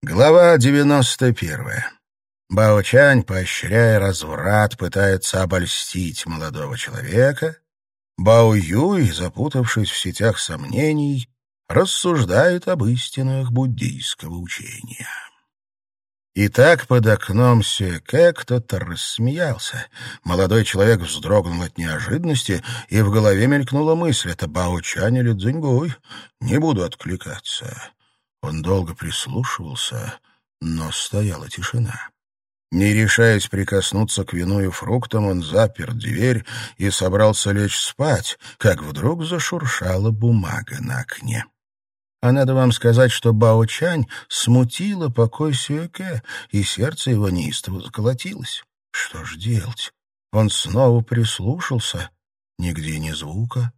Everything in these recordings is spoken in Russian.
Глава 91. Бао-Чань, поощряя разврат, пытается обольстить молодого человека. Бао-Юй, запутавшись в сетях сомнений, рассуждает об истинах буддийского учения. Итак, под окном Сюэке кто-то рассмеялся. Молодой человек вздрогнул от неожиданности, и в голове мелькнула мысль — это Бао-Чань или Цзиньгуй. Не буду откликаться. Он долго прислушивался, но стояла тишина. Не решаясь прикоснуться к вину и фруктам, он запер дверь и собрался лечь спать, как вдруг зашуршала бумага на окне. А надо вам сказать, что Бао-Чань смутила покой Сюэке, и сердце его неистово заколотилось. Что ж делать? Он снова прислушался. Нигде ни звука.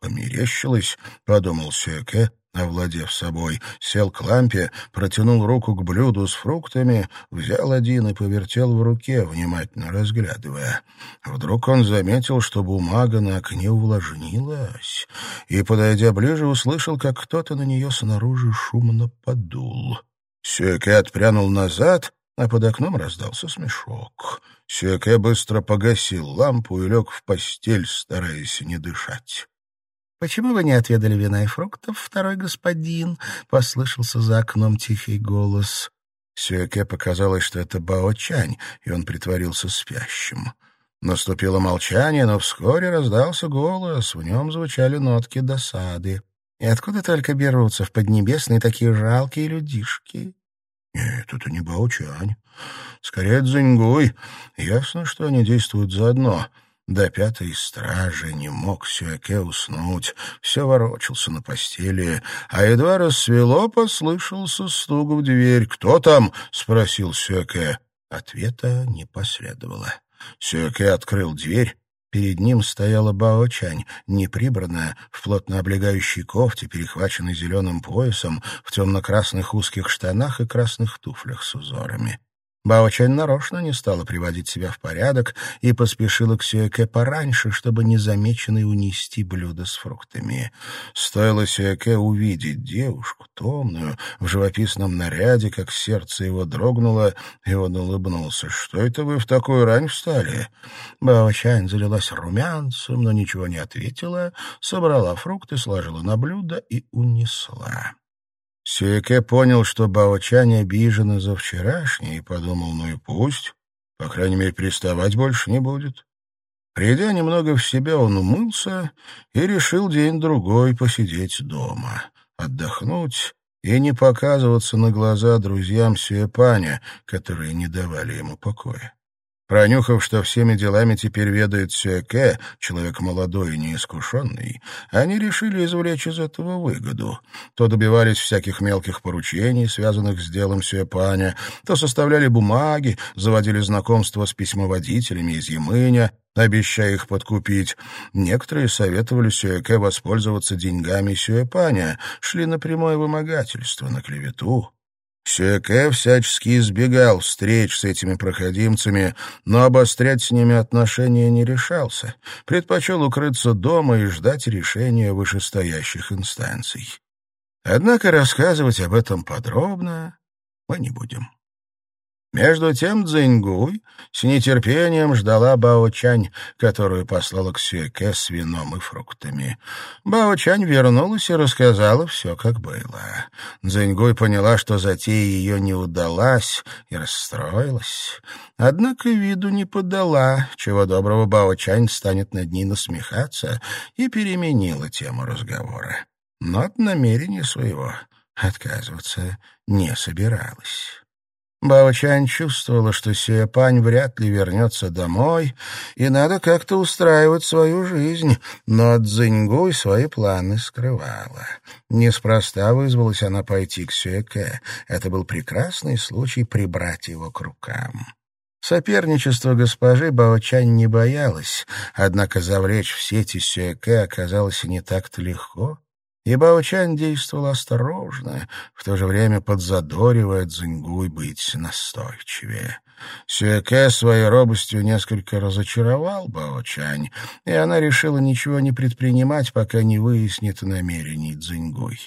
«Померещилось», — подумал Сюэке, овладев собой, сел к лампе, протянул руку к блюду с фруктами, взял один и повертел в руке, внимательно разглядывая. Вдруг он заметил, что бумага на окне увлажнилась, и, подойдя ближе, услышал, как кто-то на нее снаружи шумно подул. Сюэке отпрянул назад, а под окном раздался смешок. Сюэке быстро погасил лампу и лег в постель, стараясь не дышать. «Почему вы не отведали вина и фруктов, второй господин?» — послышался за окном тихий голос. Сюэке показалось, что это Бао-Чань, и он притворился спящим. Наступило молчание, но вскоре раздался голос, в нем звучали нотки досады. «И откуда только берутся в Поднебесной такие жалкие людишки?» «Нет, это не Бао-Чань. Скорее, Цзиньгуй. Ясно, что они действуют заодно». До пятой стражи не мог Сюэке уснуть, все ворочался на постели, а едва рассвело, послышался стук в дверь. «Кто там?» — спросил Сюэке. Ответа не последовало. Сюэке открыл дверь. Перед ним стояла Бао-Чань, неприбранная, в плотно облегающей кофте, перехваченной зеленым поясом, в темно-красных узких штанах и красных туфлях с узорами. Баочань нарочно не стала приводить себя в порядок и поспешила к Сюэке пораньше, чтобы незамеченной унести блюдо с фруктами. Стоило Сюэке увидеть девушку, томную, в живописном наряде, как сердце его дрогнуло, и он улыбнулся. «Что это вы в такую рань встали?» Баочань залилась румянцем, но ничего не ответила, собрала фрукты, сложила на блюдо и унесла. Сюэке понял, что Баочань из-за вчерашней, и подумал, ну и пусть, по крайней мере, приставать больше не будет. Придя немного в себя, он умылся и решил день-другой посидеть дома, отдохнуть и не показываться на глаза друзьям Сюэпаня, которые не давали ему покоя. Пронюхав, что всеми делами теперь ведает Сюэке, человек молодой и неискушенный, они решили извлечь из этого выгоду. То добивались всяких мелких поручений, связанных с делом Сюэпаня, то составляли бумаги, заводили знакомства с письмоводителями из Ямыня, обещая их подкупить. Некоторые советовали Сюэке воспользоваться деньгами Сюэпаня, шли на прямое вымогательство, на клевету. Сюэке всячески избегал встреч с этими проходимцами, но обострять с ними отношения не решался. Предпочел укрыться дома и ждать решения вышестоящих инстанций. Однако рассказывать об этом подробно мы не будем. Между тем Цзиньгуй с нетерпением ждала Бао-Чань, которую послала к Сюэке с вином и фруктами. Бао-Чань вернулась и рассказала все, как было. Цзиньгуй поняла, что затея ее не удалась, и расстроилась. Однако виду не подала, чего доброго Бао-Чань станет над ней насмехаться, и переменила тему разговора. Но от намерения своего отказываться не собиралась. Баочань чувствовала, что Сюэпань вряд ли вернется домой, и надо как-то устраивать свою жизнь, но от Цзиньгуй свои планы скрывала. Неспроста вызвалась она пойти к Сюэке. Это был прекрасный случай прибрать его к рукам. Соперничество госпожи Баочань не боялась, однако завлечь в сети Сюэке оказалось не так-то легко и Баочань действовал осторожно, в то же время подзадоривая Цзиньгуй быть настойчивее. Сюэке своей робостью несколько разочаровал Баочань, и она решила ничего не предпринимать, пока не выяснит намерений Цзиньгуй.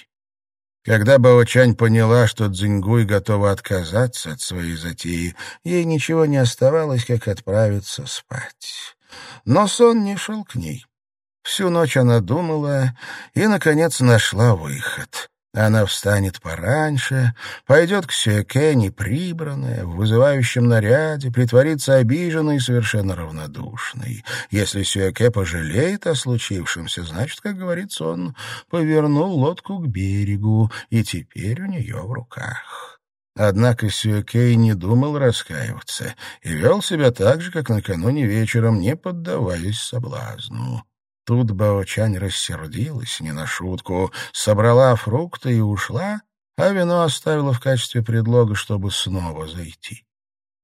Когда Баочань поняла, что Цзиньгуй готова отказаться от своей затеи, ей ничего не оставалось, как отправиться спать. Но сон не шел к ней. Всю ночь она думала и, наконец, нашла выход. Она встанет пораньше, пойдет к Сюэке неприбранная, в вызывающем наряде, притворится обиженной и совершенно равнодушной. Если Сюэке пожалеет о случившемся, значит, как говорится, он повернул лодку к берегу, и теперь у нее в руках. Однако Сюэкей не думал раскаиваться и вел себя так же, как накануне вечером, не поддаваясь соблазну. Тут Баочань рассердилась не на шутку, собрала фрукты и ушла, а вино оставила в качестве предлога, чтобы снова зайти.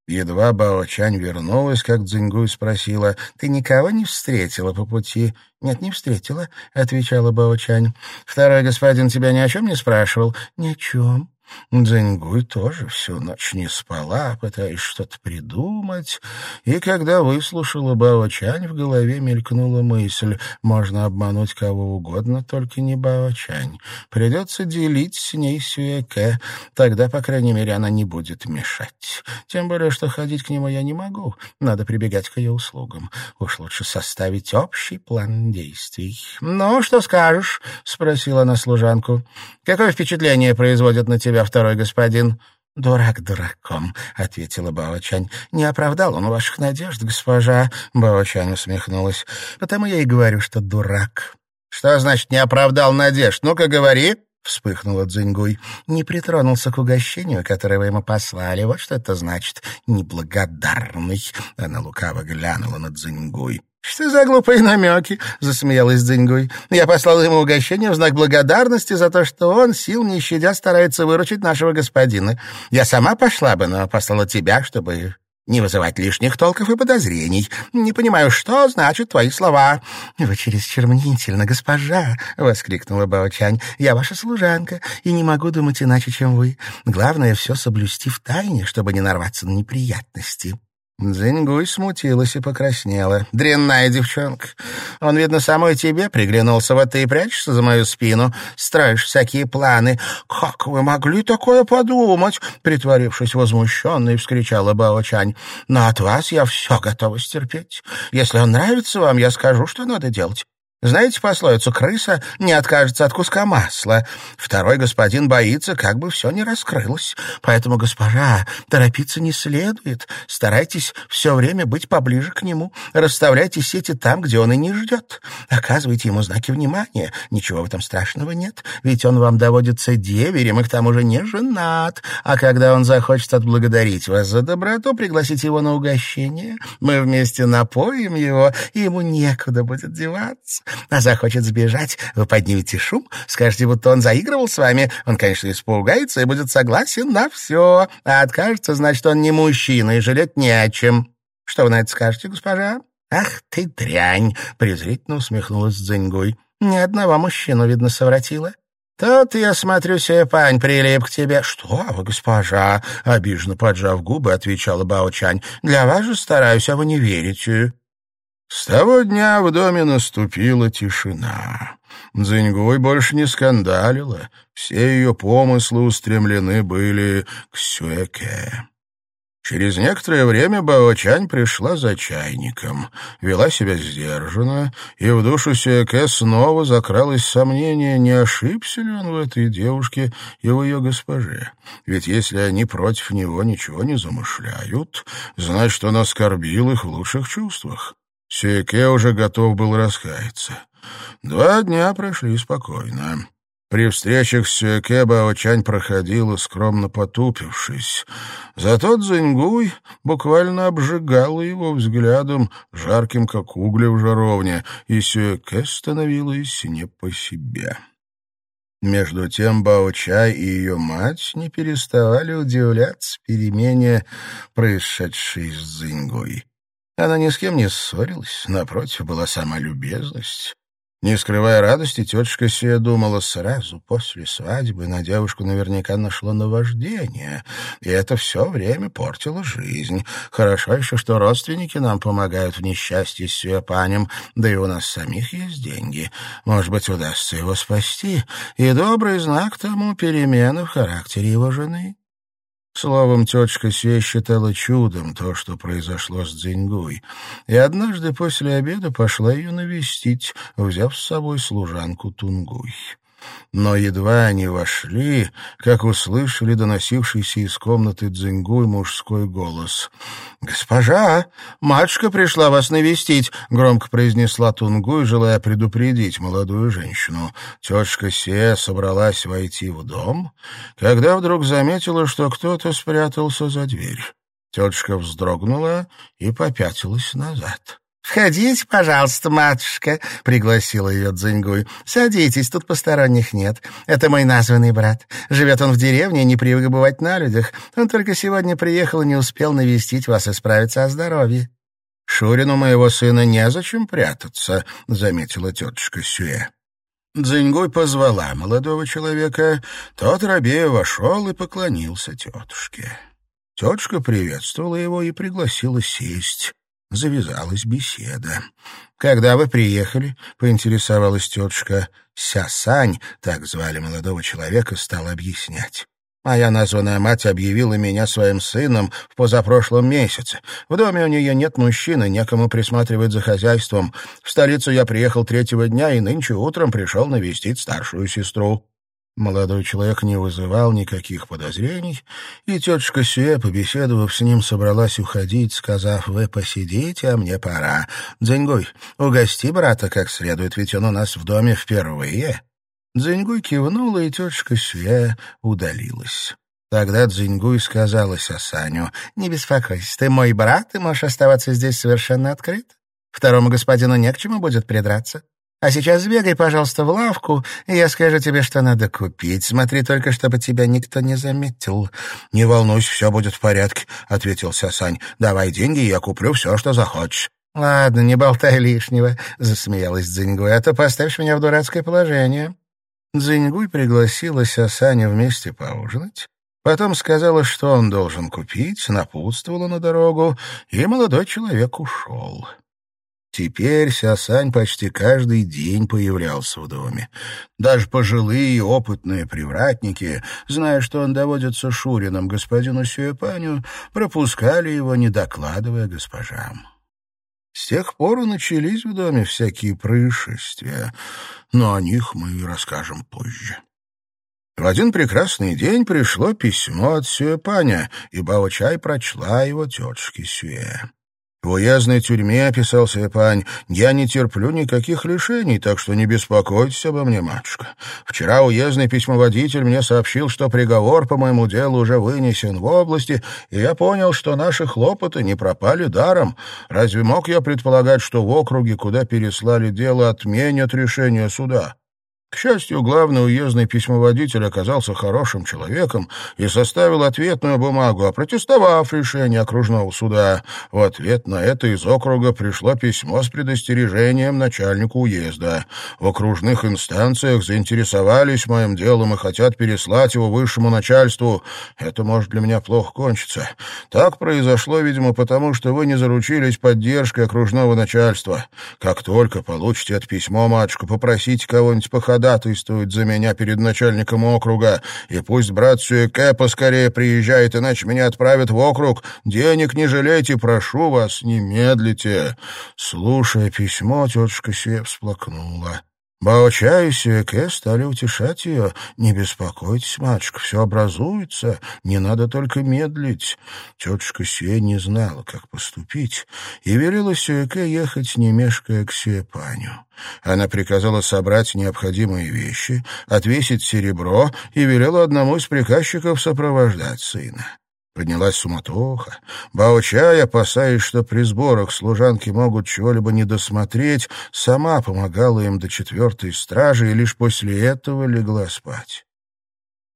Едва Баочань вернулась, как Цзиньгуй спросила, «Ты никого не встретила по пути?» «Нет, не встретила», — отвечала Баочань. «Второй господин тебя ни о чем не спрашивал?» «Ни о чем». Дзиньгуй тоже всю ночь не спала, пытаясь что-то придумать, и когда выслушала Бао-Чань, в голове мелькнула мысль «можно обмануть кого угодно, только не Бао-Чань. Придется делить с ней Сюэке, тогда, по крайней мере, она не будет мешать. Тем более, что ходить к нему я не могу, надо прибегать к ее услугам. Уж лучше составить общий план действий». «Ну, что скажешь?» — спросила она служанку. «Какое впечатление производит на тебя тебя второй господин?» «Дурак дураком», — ответила Баочань. «Не оправдал он ваших надежд, госпожа», — Баочань усмехнулась. «Потому я и говорю, что дурак». «Что значит «не оправдал надежд»? Ну-ка, говори», — вспыхнула Дзиньгуй. «Не притронулся к угощению, которое вы ему послали. Вот что это значит «неблагодарный». Она лукаво глянула на Дзиньгуй. «Что за глупые намеки?» — засмеялась Дзиньгуй. «Я послал ему угощение в знак благодарности за то, что он, сил не щадя, старается выручить нашего господина. Я сама пошла бы, но послала тебя, чтобы не вызывать лишних толков и подозрений. Не понимаю, что значат твои слова». «Вы чересчур мнительно, госпожа!» — воскликнула Баочань. «Я ваша служанка и не могу думать иначе, чем вы. Главное — все соблюсти в тайне, чтобы не нарваться на неприятности». Дзиньгуй смутилась и покраснела. «Дрянная девчонка! Он, видно, самой тебе приглянулся, вот ты и прячешься за мою спину, строишь всякие планы. Как вы могли такое подумать?» Притворившись возмущенной, вскричала Бао-Чань. «Но от вас я все готова стерпеть. Если он нравится вам, я скажу, что надо делать. Знаете пословицу «крыса не откажется от куска масла». Второй господин боится, как бы все не раскрылось. Поэтому, госпожа, торопиться не следует. Старайтесь все время быть поближе к нему. Расставляйте сети там, где он и не ждет. Оказывайте ему знаки внимания. Ничего в этом страшного нет, ведь он вам доводится деверем и к тому же не женат. А когда он захочет отблагодарить вас за доброту, пригласите его на угощение. Мы вместе напоим его, и ему некуда будет деваться а захочет сбежать, вы поднимете шум, скажете, будто он заигрывал с вами. Он, конечно, испугается и будет согласен на все. А откажется, значит, он не мужчина и жалеть не о чем. Что вы на это скажете, госпожа? «Ах ты дрянь!» — презрительно усмехнулась Дзиньгуй. «Ни одного мужчину, видно, совратила». «Тут, я смотрю, Сепань прилип к тебе». «Что вы, госпожа?» — обиженно поджав губы, отвечала Баочань. «Для вас же стараюсь, а вы не верите». С того дня в доме наступила тишина. Дзиньгуй больше не скандалила, все ее помыслы устремлены были к Сюэке. Через некоторое время Баочань пришла за чайником, вела себя сдержанно, и в душу Сюэке снова закралось сомнение, не ошибся ли он в этой девушке и в ее госпоже. Ведь если они против него ничего не замышляют, значит, он оскорбил их в лучших чувствах. Сюэке уже готов был раскаяться. Два дня прошли спокойно. При встречах с Сюэке Баочань проходила, скромно потупившись. Зато Цзиньгуй буквально обжигала его взглядом, жарким, как угли в жаровне, и Сюэке становилась не по себе. Между тем Бао-Чай и ее мать не переставали удивляться перемене, происшедшей с Цзиньгуй. Она ни с кем не ссорилась, напротив, была сама любезность. Не скрывая радости, тетушка Сия думала, сразу после свадьбы на девушку наверняка нашло наваждение, и это все время портило жизнь. Хорошо еще, что родственники нам помогают в несчастье с Сиопанем, да и у нас самих есть деньги. Может быть, удастся его спасти, и добрый знак тому перемены в характере его жены. Словом, тетушка Сия считала чудом то, что произошло с Дзиньгуй, и однажды после обеда пошла ее навестить, взяв с собой служанку Тунгуй. Но едва они вошли, как услышали доносившийся из комнаты Дзингуй мужской голос. «Госпожа, матушка пришла вас навестить», — громко произнесла Тунгуй, желая предупредить молодую женщину. Тетушка Се собралась войти в дом, когда вдруг заметила, что кто-то спрятался за дверь. Тетушка вздрогнула и попятилась назад. «Входите, пожалуйста, матушка», — пригласила ее Дзиньгуй. «Садитесь, тут посторонних нет. Это мой названный брат. Живет он в деревне, не привык бывать на людях. Он только сегодня приехал и не успел навестить вас и справиться о здоровье». «Шурину моего сына незачем прятаться», — заметила тетушка Сюэ. Дзиньгуй позвала молодого человека. Тот рабея вошел и поклонился тетушке. Тетушка приветствовала его и пригласила сесть. Завязалась беседа. «Когда вы приехали?» — поинтересовалась тетушка. Сясань, так звали молодого человека, стал объяснять. Моя названная мать объявила меня своим сыном в позапрошлом месяце. В доме у нее нет мужчины, некому присматривать за хозяйством. В столицу я приехал третьего дня и нынче утром пришел навестить старшую сестру. Молодой человек не вызывал никаких подозрений, и тетушка Сюэ, побеседовав с ним, собралась уходить, сказав, «Вы посидите, а мне пора. Дзеньгуй, угости брата как следует, ведь он у нас в доме впервые». Дзеньгуй кивнула, и тетушка Сюэ удалилась. Тогда Дзиньгуй сказала Сасаню, «Не беспокойся, ты мой брат, и можешь оставаться здесь совершенно открыт. Второму господину не к чему будет придраться. А сейчас сбегай, пожалуйста, в лавку, и я скажу тебе, что надо купить. Смотри только, чтобы тебя никто не заметил». «Не волнуйся, все будет в порядке», — ответил Сасань. «Давай деньги, я куплю все, что захочешь». «Ладно, не болтай лишнего», — засмеялась Дзиньгуй, «а то поставишь меня в дурацкое положение». Дзиньгуй пригласила Сасаня вместе поужинать, потом сказала, что он должен купить, напутствовала на дорогу, и молодой человек ушел. Теперь Сясань почти каждый день появлялся в доме. Даже пожилые опытные привратники, зная, что он доводится Шурином господину Сюэпаню, пропускали его, не докладывая госпожам. С тех пор начались в доме всякие происшествия, но о них мы расскажем позже. В один прекрасный день пришло письмо от Сюэпаня, и Бао-Чай прочла его тетушке Сюэ. В уездной тюрьме, — писал Сепань, — я не терплю никаких лишений, так что не беспокойтесь обо мне, матушка. Вчера уездный письмоводитель мне сообщил, что приговор по моему делу уже вынесен в области, и я понял, что наши хлопоты не пропали даром. Разве мог я предполагать, что в округе, куда переслали дело, отменят решение суда? К счастью, главный уездный письмоводитель оказался хорошим человеком и составил ответную бумагу, опротестовав решение окружного суда. В ответ на это из округа пришло письмо с предостережением начальнику уезда. В окружных инстанциях заинтересовались моим делом и хотят переслать его высшему начальству. Это может для меня плохо кончиться. Так произошло, видимо, потому что вы не заручились поддержкой окружного начальства. Как только получите это письмо, матушка, попросите кого-нибудь походить ходатайствует за меня перед начальником округа, и пусть брат Сюэке поскорее приезжает, иначе меня отправят в округ. Денег не жалейте, прошу вас, не медлите». Слушая письмо, тетушка Сюэ всплакнула. Баоча и Сюэке стали утешать ее. «Не беспокойтесь, матушка, все образуется, не надо только медлить». Тетушка Сюэ не знала, как поступить, и велела Сюэке ехать, не мешкая к Сюэпаню. Она приказала собрать необходимые вещи, отвесить серебро и велела одному из приказчиков сопровождать сына. Поднялась суматоха. Баучай, опасаясь, что при сборах служанки могут чего-либо недосмотреть, сама помогала им до четвертой стражи и лишь после этого легла спать.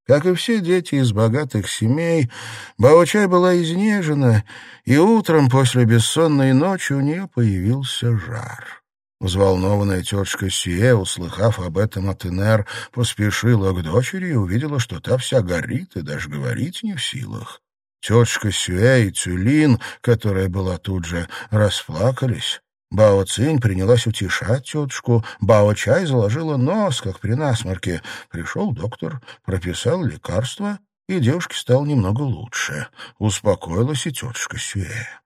Как и все дети из богатых семей, Баучай была изнежена, и утром после бессонной ночи у нее появился жар. Взволнованная тетушка Сие, услыхав об этом от Инер, поспешила к дочери и увидела, что та вся горит и даже говорить не в силах. Тетушка Сюэ и Цюлин, которая была тут же, расплакались. Бао Цинь принялась утешать тетушку. Бао Чай заложила нос, как при насморке. Пришел доктор, прописал лекарство, и девушке стало немного лучше. Успокоилась и тетушка Сюэ.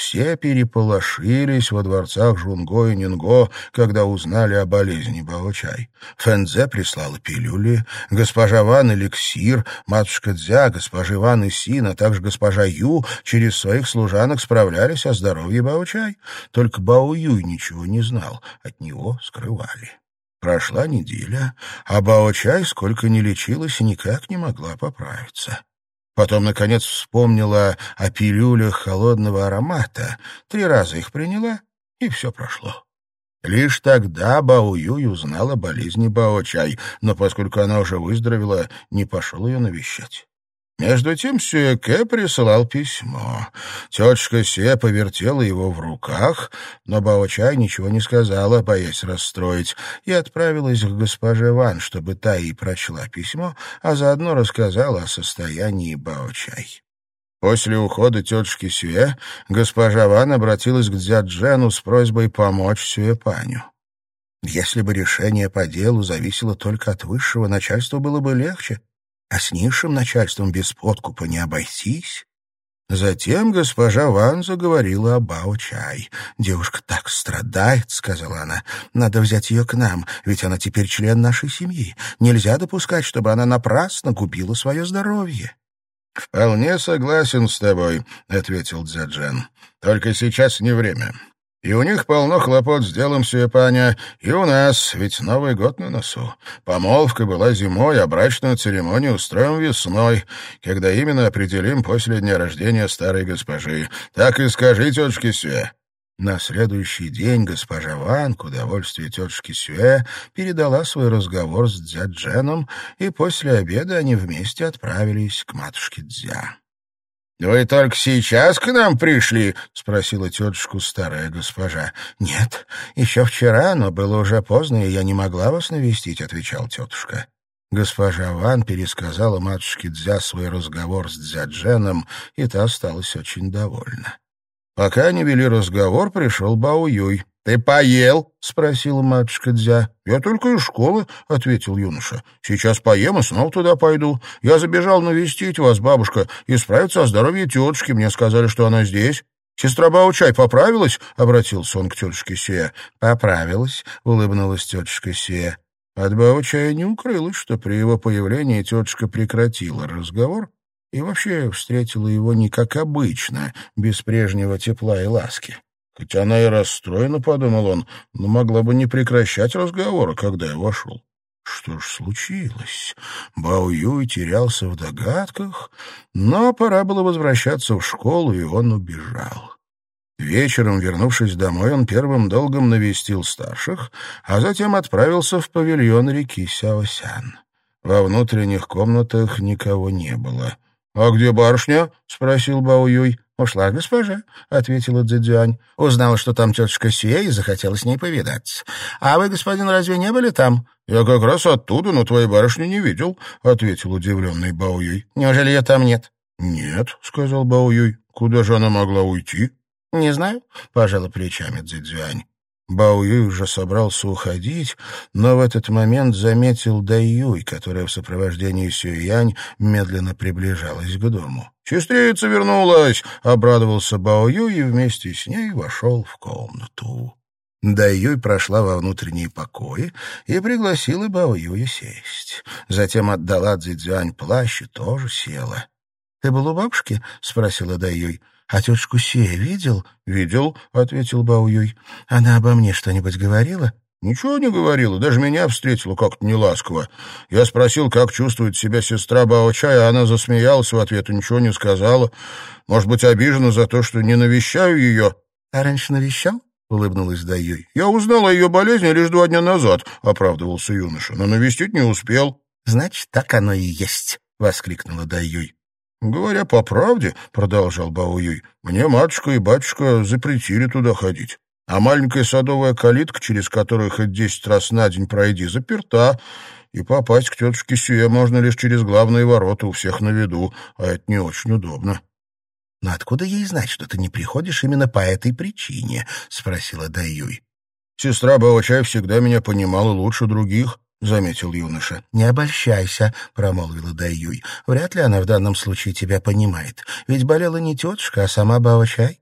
Все переполошились во дворцах Жунго и Нинго, когда узнали о болезни Баочай. Фэнзе прислала пилюли, госпожа Ван — эликсир, матушка Дзя, госпожа Ван и Син, а также госпожа Ю через своих служанок справлялись о здоровье Баочай. Только Бао Юй ничего не знал, от него скрывали. Прошла неделя, а Баочай сколько ни лечилась, никак не могла поправиться. Потом, наконец, вспомнила о пилюлях холодного аромата. Три раза их приняла, и все прошло. Лишь тогда Бао Юй узнала о болезни Бао-чай, но поскольку она уже выздоровела, не пошел ее навещать. Между тем Сюэке присылал письмо. Тетушка Се повертела его в руках, но Бао-чай ничего не сказала, боясь расстроить, и отправилась к госпоже Ван, чтобы та ей прочла письмо, а заодно рассказала о состоянии Бао-чай. После ухода тетушки Сюэ госпожа Ван обратилась к Дзяджену с просьбой помочь Сюэпаню. Если бы решение по делу зависело только от высшего начальства, было бы легче а с низшим начальством без подкупа не обойтись. Затем госпожа Ван заговорила о Бао-чай. «Девушка так страдает», — сказала она. «Надо взять ее к нам, ведь она теперь член нашей семьи. Нельзя допускать, чтобы она напрасно губила свое здоровье». «Вполне согласен с тобой», — ответил Дзяджен. «Только сейчас не время. И у них полно хлопот с делом Сюэпаня, и у нас, ведь Новый год на носу. Помолвка была зимой, а брачную церемонию устроим весной, когда именно определим после дня рождения старой госпожи. Так и скажи тетушке Сюэ». На следующий день госпожа Ван, к удовольствию тетушки Сюэ, передала свой разговор с Дзядженом, и после обеда они вместе отправились к матушке Дзя. «Вы только сейчас к нам пришли?» — спросила тетушку старая госпожа. «Нет, еще вчера, но было уже поздно, и я не могла вас навестить», — отвечал тетушка. Госпожа Ван пересказала матушке Дзя свой разговор с Дзядженом, и та осталась очень довольна. Пока они вели разговор, пришел Бао Юй. «Ты поел?» — спросила матушка Дзя. «Я только из школы», — ответил юноша. «Сейчас поем и снова туда пойду. Я забежал навестить вас, бабушка, и справиться о здоровье тетушки. Мне сказали, что она здесь». «Сестра Баучай поправилась?» — обратился он к тетушке Сия. «Поправилась», — улыбнулась тетушка Сия. От Баучая не укрылось, что при его появлении тетушка прекратила разговор и вообще встретила его не как обычно, без прежнего тепла и ласки. Хотя она и расстроена, — подумал он, — но могла бы не прекращать разговора, когда я вошел. Что ж случилось? Бао Юй терялся в догадках, но пора было возвращаться в школу, и он убежал. Вечером, вернувшись домой, он первым долгом навестил старших, а затем отправился в павильон реки Сяосян. Во внутренних комнатах никого не было. «А где барышня?» — спросил Бао Юй. «Ушла госпожа», — ответила Цзэцзюань. «Узнала, что там тетушка Сюэ, и захотела с ней повидаться. А вы, господин, разве не были там?» «Я как раз оттуда, но твоей барышни не видел», — ответил удивленный Бао Юй. «Неужели ее там нет?» «Нет», — сказал Бао Юй. «Куда же она могла уйти?» «Не знаю», — пожала плечами Цзэцзюань. Бао Юй уже собрался уходить, но в этот момент заметил Дай Юй, которая в сопровождении Сюянь медленно приближалась к дому. «Сестрица вернулась!» — обрадовался Бао Юй и вместе с ней вошел в комнату. Дай Юй прошла во внутренние покои и пригласила Бао Юя сесть. Затем отдала Цзэцзюань плащ и тоже села. — Ты был у бабушки? — спросила Дай Юй. «А тетушку Сея видел?» «Видел», — ответил Бао Юй. «Она обо мне что-нибудь говорила?» «Ничего не говорила, даже меня встретила как-то неласково. Я спросил, как чувствует себя сестра Бао-чая, а она засмеялась в ответ и ничего не сказала. Может быть, обижена за то, что не навещаю ее». «А раньше навещал?» — улыбнулась Дайюй. «Я узнал о ее болезни лишь два дня назад», — оправдывался юноша, «но навестить не успел». «Значит, так оно и есть», — воскликнула Дайюй. «Говоря по правде, — продолжал Бао Юй, — мне матушка и батюшка запретили туда ходить. а маленькая садовая калитка, через которую хоть десять раз на день пройди, заперта, и попасть к тетушке Сюе можно лишь через главные ворота у всех на виду, а это не очень удобно. — Но откуда ей знать, что ты не приходишь именно по этой причине? — спросила Даюй. — Сестра Баочай всегда меня понимала лучше других, — заметил юноша. — Не обольщайся, — промолвила Даюй. — Вряд ли она в данном случае тебя понимает. Ведь болела не тетушка, а сама Баочай.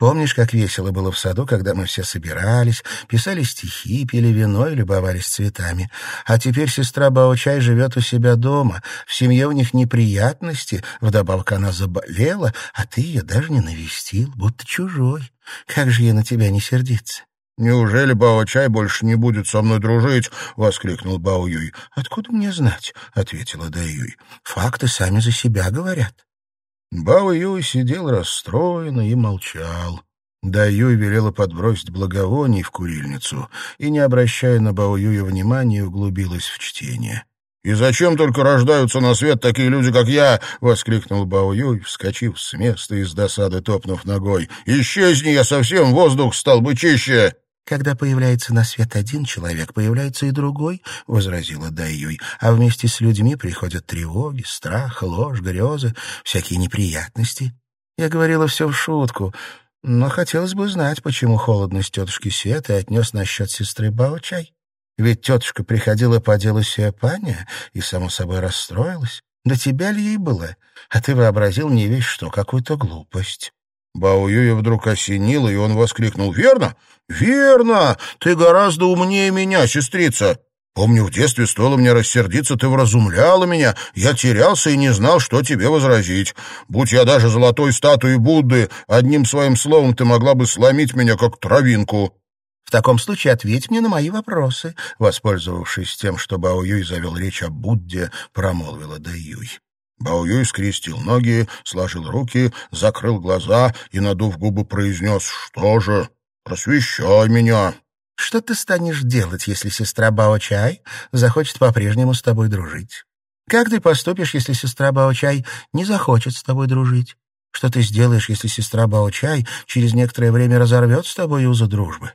Помнишь, как весело было в саду, когда мы все собирались, писали стихи, пили вино и любовались цветами? А теперь сестра Баочай живет у себя дома, в семье у них неприятности, вдобавок она заболела, а ты ее даже не навестил, будто чужой. Как же ей на тебя не сердиться? «Неужели Бао-чай больше не будет со мной дружить?» — воскликнул Бао-юй. «Откуда мне знать?» — ответила Даюй. «Факты сами за себя говорят». Бао Юй сидел расстроенно и молчал. Да Юй велела подбросить благовоний в курильницу и, не обращая на Бао Юя внимания, углубилась в чтение. «И зачем только рождаются на свет такие люди, как я?» — воскликнул Бао Юй, вскочив с места и с досады топнув ногой. «Исчезни я совсем, воздух стал бы чище!» «Когда появляется на свет один человек, появляется и другой», — возразила Дайюй, «а вместе с людьми приходят тревоги, страх, ложь, грезы, всякие неприятности. Я говорила все в шутку, но хотелось бы знать, почему холодность тетушки Светы отнес насчет сестры Бао-чай. Ведь тетушка приходила по делу Сиапаня и, само собой, расстроилась. Да тебя ли ей было? А ты вообразил не весь что, какую-то глупость». Бао Юя вдруг осенило, и он воскликнул. «Верно? Верно! Ты гораздо умнее меня, сестрица!» Помню, в детстве стоило мне рассердиться, ты вразумляла меня. Я терялся и не знал, что тебе возразить. Будь я даже золотой статуей Будды, одним своим словом ты могла бы сломить меня, как травинку. В таком случае ответь мне на мои вопросы, воспользовавшись тем, что Бао Юй завел речь о Будде, промолвила Да Юй. Бао скрестил ноги, сложил руки, закрыл глаза и, надув губы, произнес «Что же?» Просвещай меня. Что ты станешь делать, если сестра Бао-Чай захочет по-прежнему с тобой дружить? Как ты поступишь, если сестра Бао-Чай не захочет с тобой дружить? Что ты сделаешь, если сестра Бао-Чай через некоторое время разорвет с тобой узы дружбы?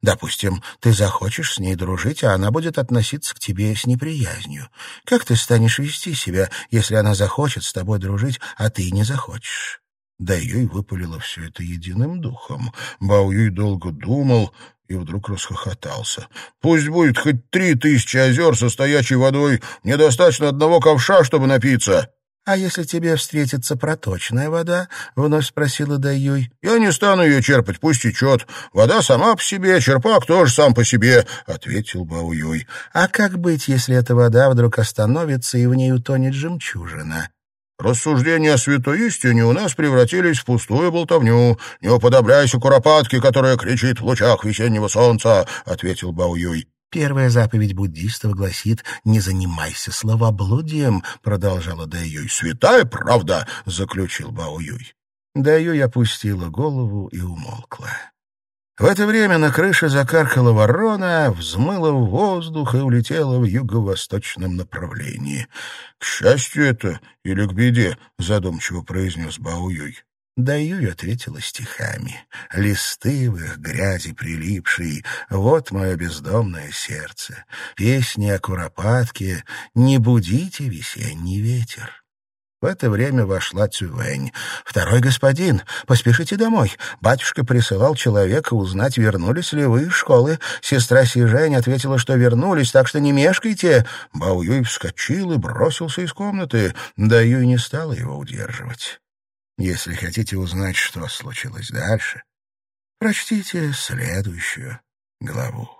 Допустим, ты захочешь с ней дружить, а она будет относиться к тебе с неприязнью. Как ты станешь вести себя, если она захочет с тобой дружить, а ты не захочешь? Да Юй выпалила все это единым духом. Бао Юй долго думал и вдруг расхохотался. «Пусть будет хоть три тысячи озер со стоячей водой. Мне достаточно одного ковша, чтобы напиться». «А если тебе встретится проточная вода?» — вновь спросила Даюй. «Я не стану ее черпать, пусть течет. Вода сама по себе, черпак тоже сам по себе», — ответил Бауюй. «А как быть, если эта вода вдруг остановится и в ней утонет жемчужина?» Рассуждения о святой истине у нас превратились в пустую болтовню. Не уподобляйся куропатке, которая кричит в лучах весеннего солнца, — ответил Бао Юй. «Первая заповедь буддистов гласит «не занимайся словоблудием», — продолжала Даюй. «Святая правда», — заключил Бао Юй. Даюй опустила голову и умолкла. В это время на крыше закаркала ворона, взмыла в воздух и улетела в юго-восточном направлении. — К счастью это или к беде? — задумчиво произнес Баоюй. Да Юй ответила стихами. «Листы в их грязи прилипшие, вот мое бездомное сердце. Песни о куропатке, не будите весенний ветер». В это время вошла Цювень. «Второй господин, поспешите домой. Батюшка присылал человека узнать, вернулись ли вы из школы. Сестра Сижень ответила, что вернулись, так что не мешкайте». Бао Юй вскочил и бросился из комнаты. Да Юй не стала его удерживать. Если хотите узнать, что случилось дальше, прочтите следующую главу.